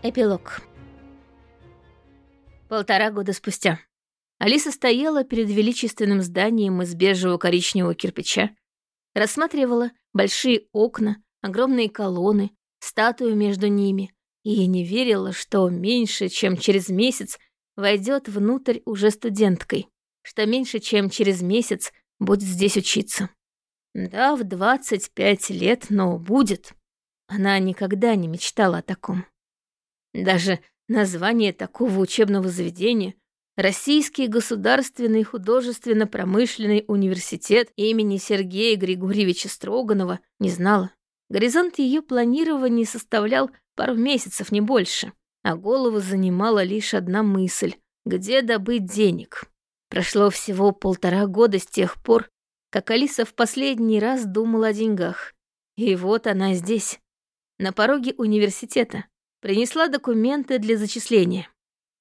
Эпилог. Полтора года спустя. Алиса стояла перед величественным зданием из бежевого коричневого кирпича, рассматривала большие окна, огромные колонны, статую между ними, и не верила, что меньше, чем через месяц войдет внутрь уже студенткой, что меньше, чем через месяц будет здесь учиться. Да, в 25 лет, но будет. Она никогда не мечтала о таком. Даже название такого учебного заведения Российский государственный художественно-промышленный университет имени Сергея Григорьевича Строганова не знала. Горизонт ее планирования составлял пару месяцев, не больше, а голову занимала лишь одна мысль — где добыть денег. Прошло всего полтора года с тех пор, как Алиса в последний раз думала о деньгах. И вот она здесь, на пороге университета, принесла документы для зачисления.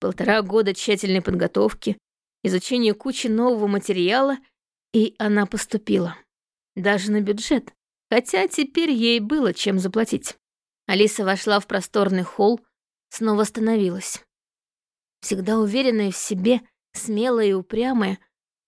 Полтора года тщательной подготовки, изучения кучи нового материала, и она поступила. Даже на бюджет, хотя теперь ей было чем заплатить. Алиса вошла в просторный холл, снова остановилась. Всегда уверенная в себе, смелая и упрямая,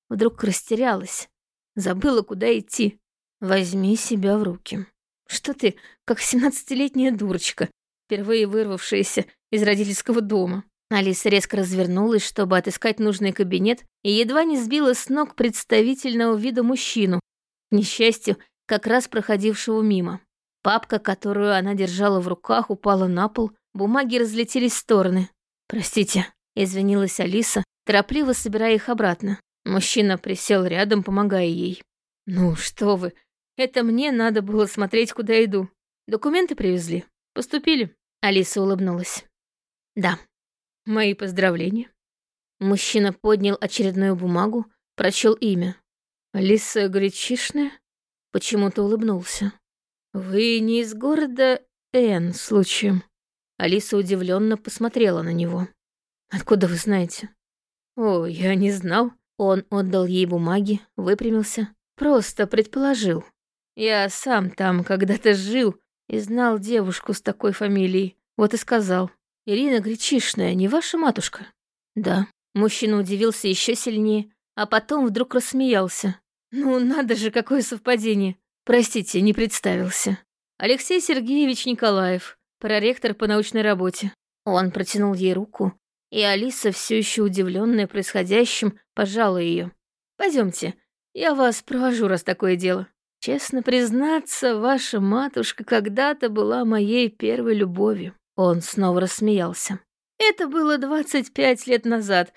вдруг растерялась, забыла, куда идти. Возьми себя в руки. Что ты, как семнадцатилетняя дурочка, впервые вырвавшаяся из родительского дома. Алиса резко развернулась, чтобы отыскать нужный кабинет, и едва не сбила с ног представительного вида мужчину, к несчастью, как раз проходившего мимо. Папка, которую она держала в руках, упала на пол, бумаги разлетелись в стороны. «Простите», — извинилась Алиса, торопливо собирая их обратно. Мужчина присел рядом, помогая ей. «Ну что вы, это мне надо было смотреть, куда иду. Документы привезли. Поступили?» Алиса улыбнулась. «Да, мои поздравления». Мужчина поднял очередную бумагу, прочел имя. «Алиса Гречишная?» Почему-то улыбнулся. «Вы не из города Н, случаем?» Алиса удивленно посмотрела на него. «Откуда вы знаете?» «О, я не знал». Он отдал ей бумаги, выпрямился. «Просто предположил. Я сам там когда-то жил и знал девушку с такой фамилией. Вот и сказал. Ирина Гречишная, не ваша матушка? Да. Мужчина удивился еще сильнее, а потом вдруг рассмеялся. Ну, надо же, какое совпадение. Простите, не представился. Алексей Сергеевич Николаев, проректор по научной работе. Он протянул ей руку, и Алиса, все еще удивленная происходящим, пожала ее. Пойдемте, я вас провожу, раз такое дело. Честно признаться, ваша матушка когда-то была моей первой любовью. Он снова рассмеялся. Это было 25 лет назад.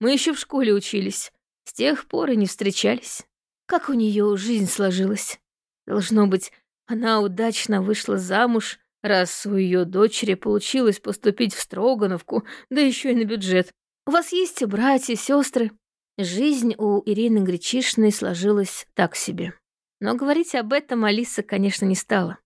Мы еще в школе учились. С тех пор и не встречались. Как у нее жизнь сложилась? Должно быть, она удачно вышла замуж, раз у ее дочери получилось поступить в Строгановку, да еще и на бюджет. У вас есть братья, сестры? Жизнь у Ирины Гречишной сложилась так себе. Но говорить об этом Алиса, конечно, не стала.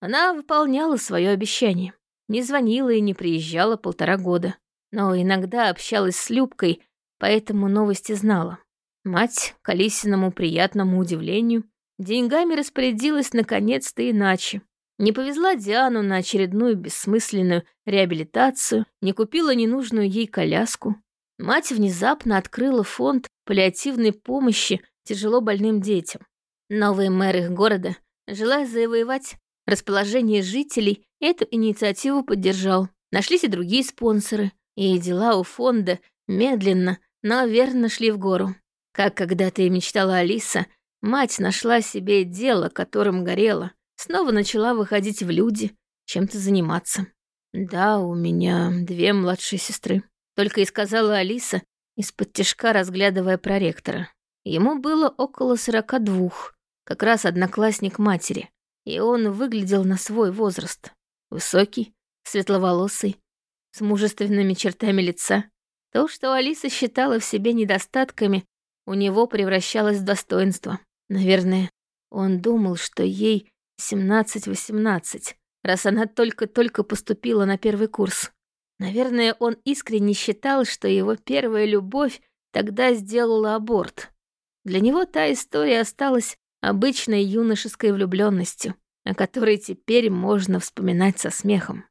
Она выполняла свое обещание. Не звонила и не приезжала полтора года. Но иногда общалась с Любкой, поэтому новости знала. Мать, к Алисиному приятному удивлению, деньгами распорядилась наконец-то иначе. Не повезла Диану на очередную бессмысленную реабилитацию, не купила ненужную ей коляску. Мать внезапно открыла фонд паллиативной помощи тяжело больным детям. Новый мэр их города, желая завоевать расположение жителей, эту инициативу поддержал. Нашлись и другие спонсоры, и дела у фонда медленно, но верно шли в гору. Как когда-то и мечтала Алиса, мать нашла себе дело, которым горела, снова начала выходить в люди, чем-то заниматься. «Да, у меня две младшие сестры», — только и сказала Алиса, из-под тяжка разглядывая проректора. Ему было около сорока двух, как раз одноклассник матери, и он выглядел на свой возраст. Высокий, светловолосый, с мужественными чертами лица. То, что Алиса считала в себе недостатками, у него превращалось в достоинство. Наверное, он думал, что ей 17-18, раз она только-только поступила на первый курс. Наверное, он искренне считал, что его первая любовь тогда сделала аборт. Для него та история осталась обычной юношеской влюбленностью, о которой теперь можно вспоминать со смехом.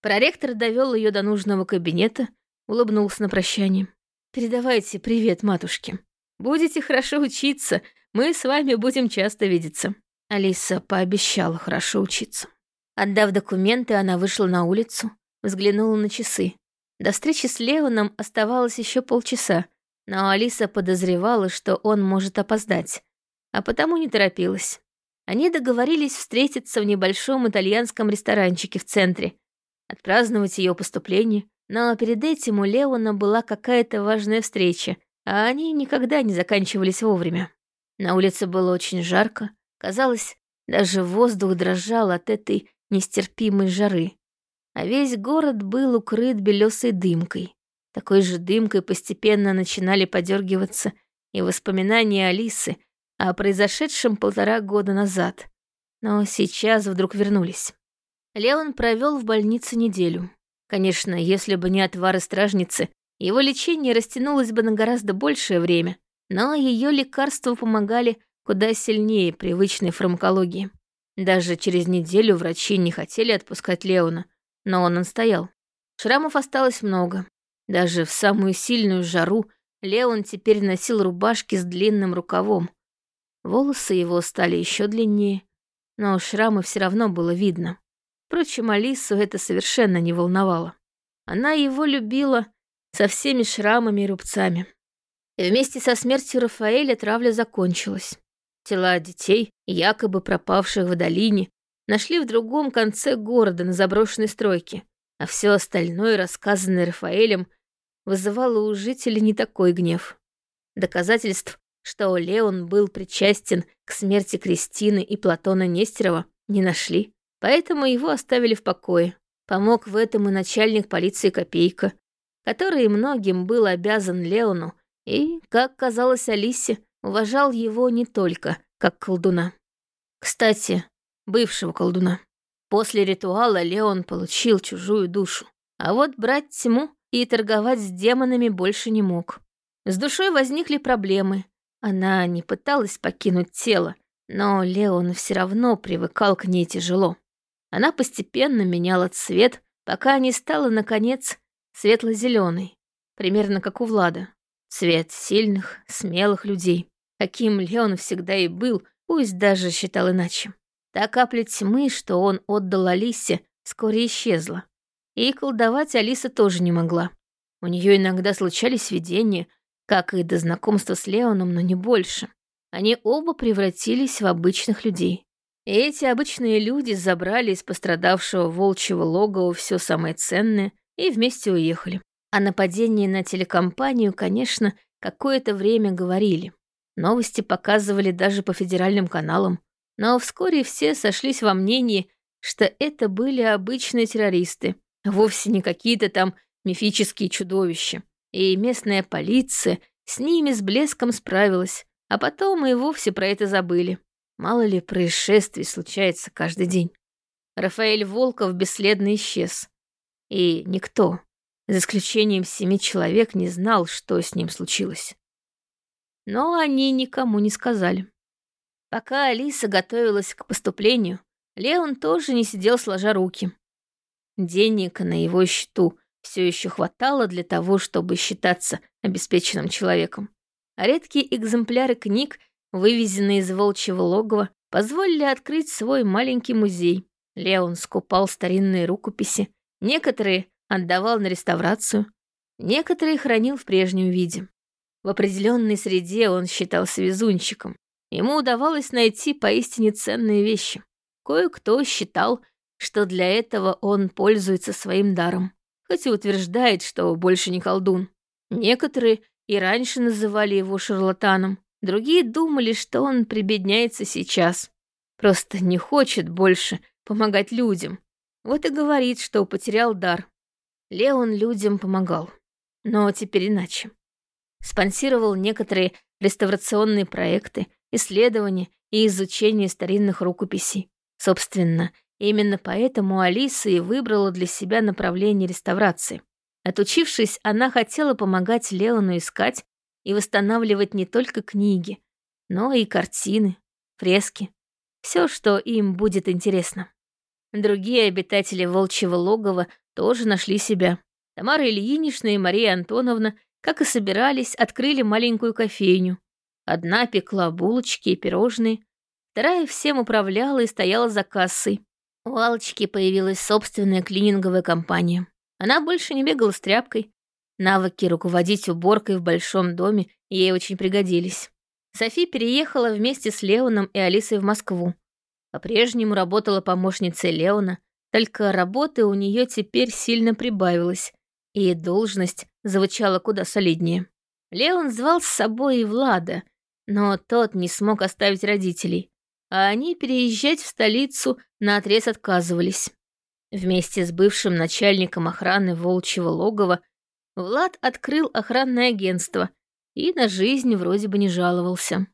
Проректор довел ее до нужного кабинета, улыбнулся на прощание. «Передавайте привет матушке. Будете хорошо учиться, мы с вами будем часто видеться». Алиса пообещала хорошо учиться. Отдав документы, она вышла на улицу, взглянула на часы. До встречи с Леоном оставалось еще полчаса, но Алиса подозревала, что он может опоздать, а потому не торопилась. Они договорились встретиться в небольшом итальянском ресторанчике в центре, отпраздновать ее поступление, но перед этим у Леона была какая-то важная встреча, а они никогда не заканчивались вовремя. На улице было очень жарко, казалось, даже воздух дрожал от этой нестерпимой жары. А весь город был укрыт белесой дымкой. Такой же дымкой постепенно начинали подергиваться и воспоминания Алисы о произошедшем полтора года назад. Но сейчас вдруг вернулись. Леон провел в больнице неделю. Конечно, если бы не отвары стражницы, его лечение растянулось бы на гораздо большее время, но ее лекарства помогали куда сильнее привычной фармакологии. Даже через неделю врачи не хотели отпускать Леона, но он настоял. Шрамов осталось много. Даже в самую сильную жару Леон теперь носил рубашки с длинным рукавом. Волосы его стали еще длиннее, но шрамы все равно было видно. Впрочем, Алису это совершенно не волновало. Она его любила со всеми шрамами и рубцами. И вместе со смертью Рафаэля травля закончилась. Тела детей, якобы пропавших в долине, нашли в другом конце города на заброшенной стройке, а все остальное, рассказанное Рафаэлем, вызывало у жителей не такой гнев. Доказательств, что Леон был причастен к смерти Кристины и Платона Нестерова, не нашли. Поэтому его оставили в покое. Помог в этом и начальник полиции Копейка, который многим был обязан Леону и, как казалось Алисе, уважал его не только как колдуна. Кстати, бывшего колдуна. После ритуала Леон получил чужую душу. А вот брать тьму и торговать с демонами больше не мог. С душой возникли проблемы. Она не пыталась покинуть тело, но Леон все равно привыкал к ней тяжело. Она постепенно меняла цвет, пока не стала, наконец, светло-зеленой, примерно как у Влада. Цвет сильных, смелых людей, каким Леон всегда и был, пусть даже считал иначе. Та капля тьмы, что он отдал Алисе, вскоре исчезла. И колдовать Алиса тоже не могла. У нее иногда случались видения, как и до знакомства с Леоном, но не больше. Они оба превратились в обычных людей. И эти обычные люди забрали из пострадавшего волчьего логова все самое ценное и вместе уехали. О нападении на телекомпанию, конечно, какое-то время говорили. Новости показывали даже по федеральным каналам. Но вскоре все сошлись во мнении, что это были обычные террористы, вовсе не какие-то там мифические чудовища. И местная полиция с ними с блеском справилась, а потом и вовсе про это забыли. Мало ли происшествий случается каждый день. Рафаэль Волков бесследно исчез. И никто, за исключением семи человек, не знал, что с ним случилось. Но они никому не сказали. Пока Алиса готовилась к поступлению, Леон тоже не сидел сложа руки. Денег на его счету все еще хватало для того, чтобы считаться обеспеченным человеком. А редкие экземпляры книг вывезенные из волчьего логова, позволили открыть свой маленький музей. Леон скупал старинные рукописи, некоторые отдавал на реставрацию, некоторые хранил в прежнем виде. В определенной среде он считался везунчиком. Ему удавалось найти поистине ценные вещи. Кое-кто считал, что для этого он пользуется своим даром, хоть и утверждает, что больше не колдун. Некоторые и раньше называли его шарлатаном, Другие думали, что он прибедняется сейчас. Просто не хочет больше помогать людям. Вот и говорит, что потерял дар. Леон людям помогал. Но теперь иначе. Спонсировал некоторые реставрационные проекты, исследования и изучение старинных рукописей. Собственно, именно поэтому Алиса и выбрала для себя направление реставрации. Отучившись, она хотела помогать Леону искать и восстанавливать не только книги, но и картины, фрески, все, что им будет интересно. Другие обитатели волчьего логова тоже нашли себя. Тамара Ильинична и Мария Антоновна, как и собирались, открыли маленькую кофейню. Одна пекла булочки и пирожные, вторая всем управляла и стояла за кассой. У Алочки появилась собственная клининговая компания. Она больше не бегала с тряпкой. Навыки руководить уборкой в большом доме ей очень пригодились. Софи переехала вместе с Леоном и Алисой в Москву. По-прежнему работала помощницей Леона, только работы у нее теперь сильно прибавилось, и должность звучала куда солиднее. Леон звал с собой и Влада, но тот не смог оставить родителей, а они переезжать в столицу наотрез отказывались. Вместе с бывшим начальником охраны волчьего логова Влад открыл охранное агентство и на жизнь вроде бы не жаловался.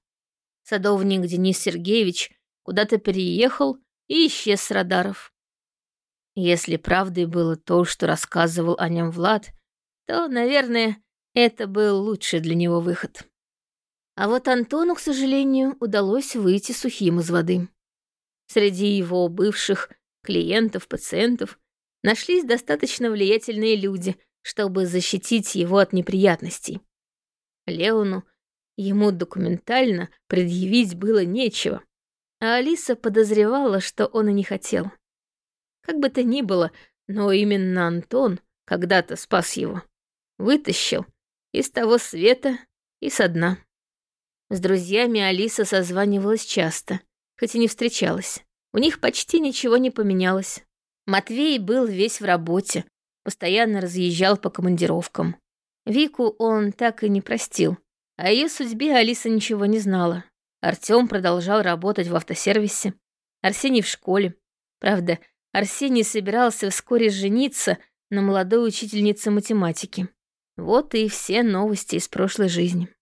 Садовник Денис Сергеевич куда-то переехал и исчез с радаров. Если правдой было то, что рассказывал о нем Влад, то, наверное, это был лучший для него выход. А вот Антону, к сожалению, удалось выйти сухим из воды. Среди его бывших клиентов, пациентов нашлись достаточно влиятельные люди, чтобы защитить его от неприятностей. Леону ему документально предъявить было нечего, а Алиса подозревала, что он и не хотел. Как бы то ни было, но именно Антон когда-то спас его. Вытащил из того света и со дна. С друзьями Алиса созванивалась часто, хоть и не встречалась. У них почти ничего не поменялось. Матвей был весь в работе, постоянно разъезжал по командировкам. Вику он так и не простил. О ее судьбе Алиса ничего не знала. Артём продолжал работать в автосервисе. Арсений в школе. Правда, Арсений собирался вскоре жениться на молодой учительнице математики. Вот и все новости из прошлой жизни.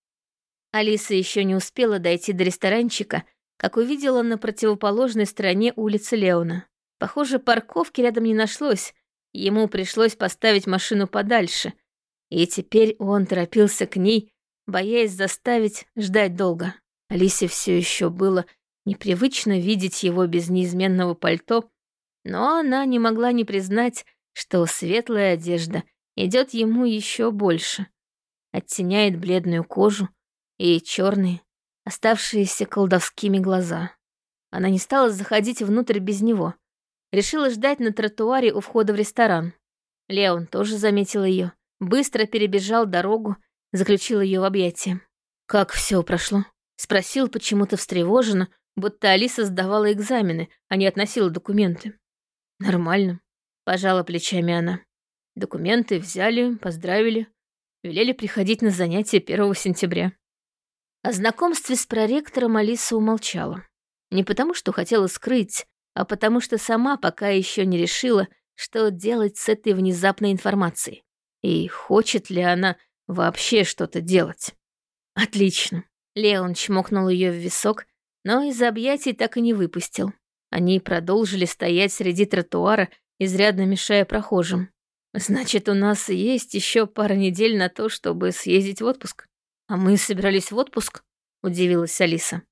Алиса еще не успела дойти до ресторанчика, как увидела на противоположной стороне улицы Леона. Похоже, парковки рядом не нашлось, ему пришлось поставить машину подальше, и теперь он торопился к ней, боясь заставить ждать долго. Алисе все еще было непривычно видеть его без неизменного пальто, но она не могла не признать, что светлая одежда идет ему еще больше, оттеняет бледную кожу, и черные, оставшиеся колдовскими глаза. Она не стала заходить внутрь без него. Решила ждать на тротуаре у входа в ресторан. Леон тоже заметил ее, быстро перебежал дорогу, заключил ее в объятия. «Как все прошло?» Спросил почему-то встревоженно, будто Алиса сдавала экзамены, а не относила документы. «Нормально», — пожала плечами она. Документы взяли, поздравили, велели приходить на занятия 1 сентября. О знакомстве с проректором Алиса умолчала. Не потому, что хотела скрыть, а потому что сама пока еще не решила, что делать с этой внезапной информацией. И хочет ли она вообще что-то делать. Отлично. Леон чмокнул ее в висок, но из объятий так и не выпустил. Они продолжили стоять среди тротуара, изрядно мешая прохожим. Значит, у нас есть еще пара недель на то, чтобы съездить в отпуск. «А мы собирались в отпуск?» — удивилась Алиса.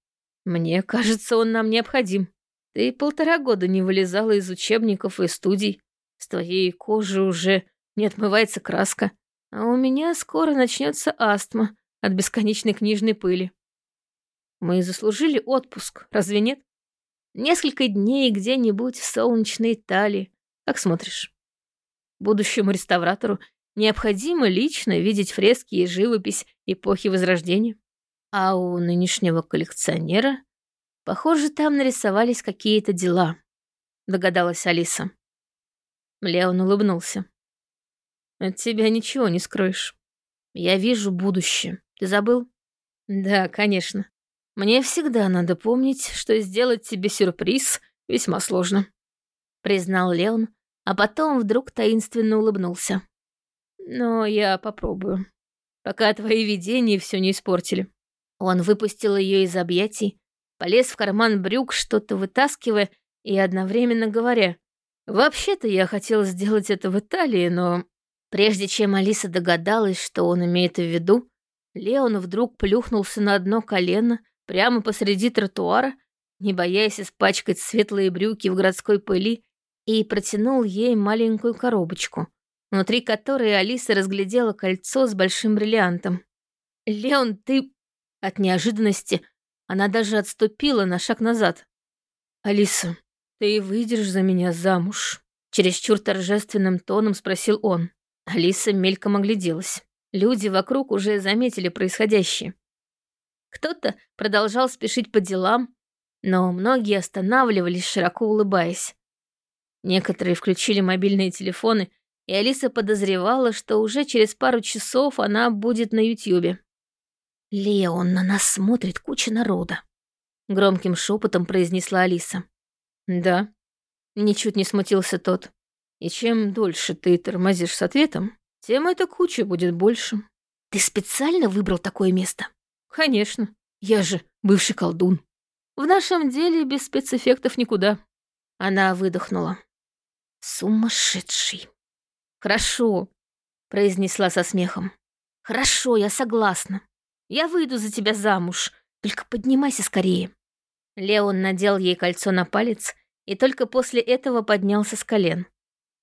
«Мне кажется, он нам необходим. Ты полтора года не вылезала из учебников и студий. С твоей кожи уже не отмывается краска. А у меня скоро начнется астма от бесконечной книжной пыли. Мы заслужили отпуск, разве нет? Несколько дней где-нибудь в солнечной Италии. Как смотришь? Будущему реставратору необходимо лично видеть фрески и живопись эпохи Возрождения. А у нынешнего коллекционера, похоже, там нарисовались какие-то дела, догадалась Алиса. Леон улыбнулся. От тебя ничего не скроешь. Я вижу будущее. Ты забыл? Да, конечно. Мне всегда надо помнить, что сделать тебе сюрприз весьма сложно, признал Леон, а потом вдруг таинственно улыбнулся. Но я попробую. Пока твои видения все не испортили. Он выпустил ее из объятий, полез в карман брюк, что-то вытаскивая и одновременно говоря. «Вообще-то я хотел сделать это в Италии, но...» Прежде чем Алиса догадалась, что он имеет в виду, Леон вдруг плюхнулся на одно колено прямо посреди тротуара, не боясь испачкать светлые брюки в городской пыли, и протянул ей маленькую коробочку, внутри которой Алиса разглядела кольцо с большим бриллиантом. «Леон, ты...» От неожиданности она даже отступила на шаг назад. «Алиса, ты выйдешь за меня замуж?» Чересчур торжественным тоном спросил он. Алиса мельком огляделась. Люди вокруг уже заметили происходящее. Кто-то продолжал спешить по делам, но многие останавливались, широко улыбаясь. Некоторые включили мобильные телефоны, и Алиса подозревала, что уже через пару часов она будет на Ютьюбе. «Леон, на нас смотрит куча народа», — громким шепотом произнесла Алиса. «Да», — ничуть не смутился тот. «И чем дольше ты тормозишь с ответом, тем эта куча будет больше». «Ты специально выбрал такое место?» «Конечно. Я же бывший колдун. В нашем деле без спецэффектов никуда». Она выдохнула. «Сумасшедший». «Хорошо», — произнесла со смехом. «Хорошо, я согласна. Я выйду за тебя замуж. Только поднимайся скорее». Леон надел ей кольцо на палец и только после этого поднялся с колен.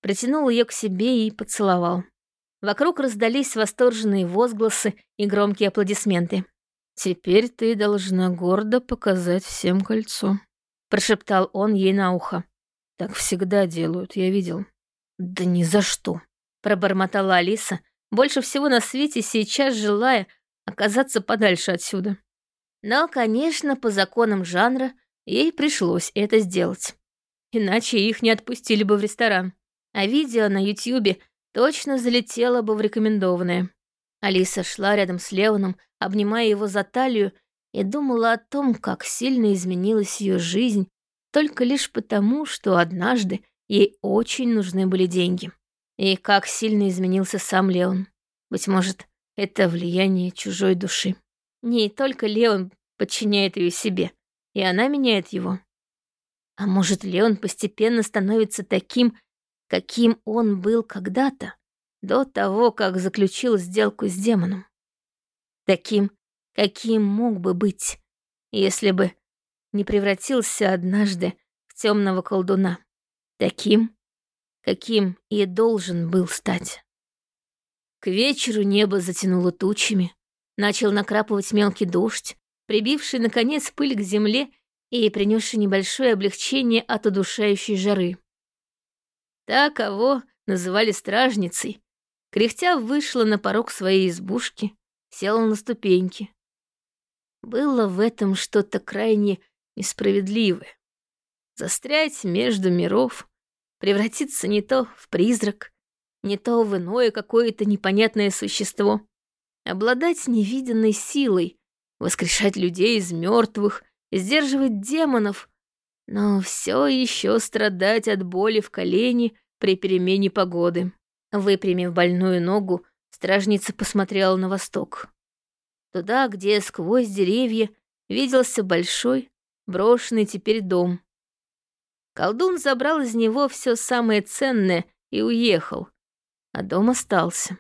Притянул ее к себе и поцеловал. Вокруг раздались восторженные возгласы и громкие аплодисменты. «Теперь ты должна гордо показать всем кольцо», — прошептал он ей на ухо. «Так всегда делают, я видел». «Да ни за что», — пробормотала Алиса, больше всего на свете сейчас желая оказаться подальше отсюда. Но, конечно, по законам жанра ей пришлось это сделать. Иначе их не отпустили бы в ресторан. А видео на Ютьюбе точно залетело бы в рекомендованное. Алиса шла рядом с Леоном, обнимая его за талию, и думала о том, как сильно изменилась ее жизнь только лишь потому, что однажды ей очень нужны были деньги. И как сильно изменился сам Леон. Быть может, это влияние чужой души. Не только Леон подчиняет ее себе, и она меняет его. А может, Леон постепенно становится таким, каким он был когда-то, до того, как заключил сделку с демоном. Таким, каким мог бы быть, если бы не превратился однажды в темного колдуна. Таким, каким и должен был стать. К вечеру небо затянуло тучами, начал накрапывать мелкий дождь, прибивший, наконец, пыль к земле и принесший небольшое облегчение от удушающей жары. Та, кого называли стражницей, кряхтя вышла на порог своей избушки, села на ступеньки. Было в этом что-то крайне несправедливое. Застрять между миров, превратиться не то в призрак, не то в иное какое-то непонятное существо, обладать невиданной силой, воскрешать людей из мертвых, сдерживать демонов, но все еще страдать от боли в колене при перемене погоды. Выпрямив больную ногу, стражница посмотрела на восток. Туда, где сквозь деревья виделся большой, брошенный теперь дом. Колдун забрал из него все самое ценное и уехал, а дом остался.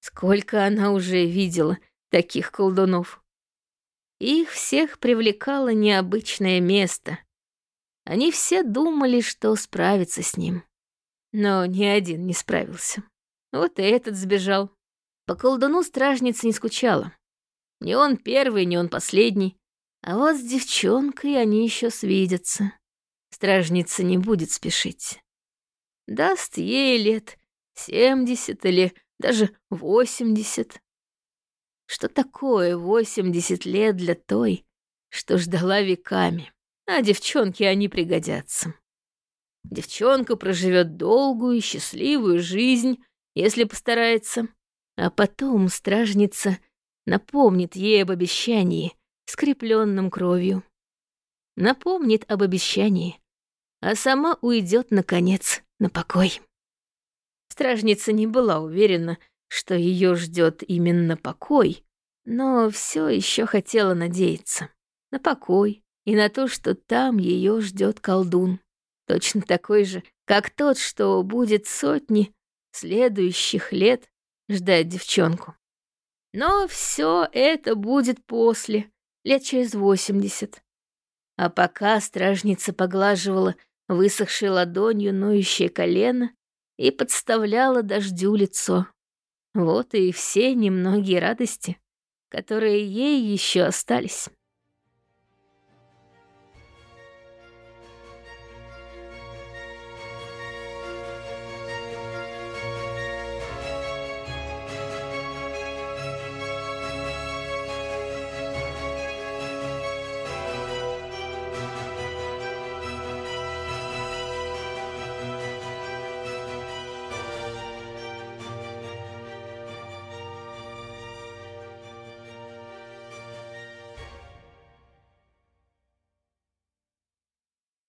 Сколько она уже видела таких колдунов. Их всех привлекало необычное место. Они все думали, что справятся с ним. Но ни один не справился. Вот и этот сбежал. По колдуну стражница не скучала. Не он первый, не он последний. А вот с девчонкой они еще свидятся. Стражница не будет спешить. Даст ей лет семьдесят или даже восемьдесят. Что такое 80 лет для той, что ждала веками? А девчонке они пригодятся. Девчонка проживет долгую и счастливую жизнь, если постарается. А потом стражница напомнит ей об обещании, скрепленном кровью. Напомнит об обещании, а сама уйдет, наконец, на покой. Стражница не была уверена, что ее ждет именно покой, но все еще хотела надеяться на покой и на то, что там ее ждет колдун, точно такой же, как тот, что будет сотни следующих лет ждать девчонку. Но все это будет после, лет через восемьдесят. А пока стражница поглаживала высохшей ладонью ноющее колено и подставляла дождю лицо. Вот и все немногие радости, которые ей еще остались.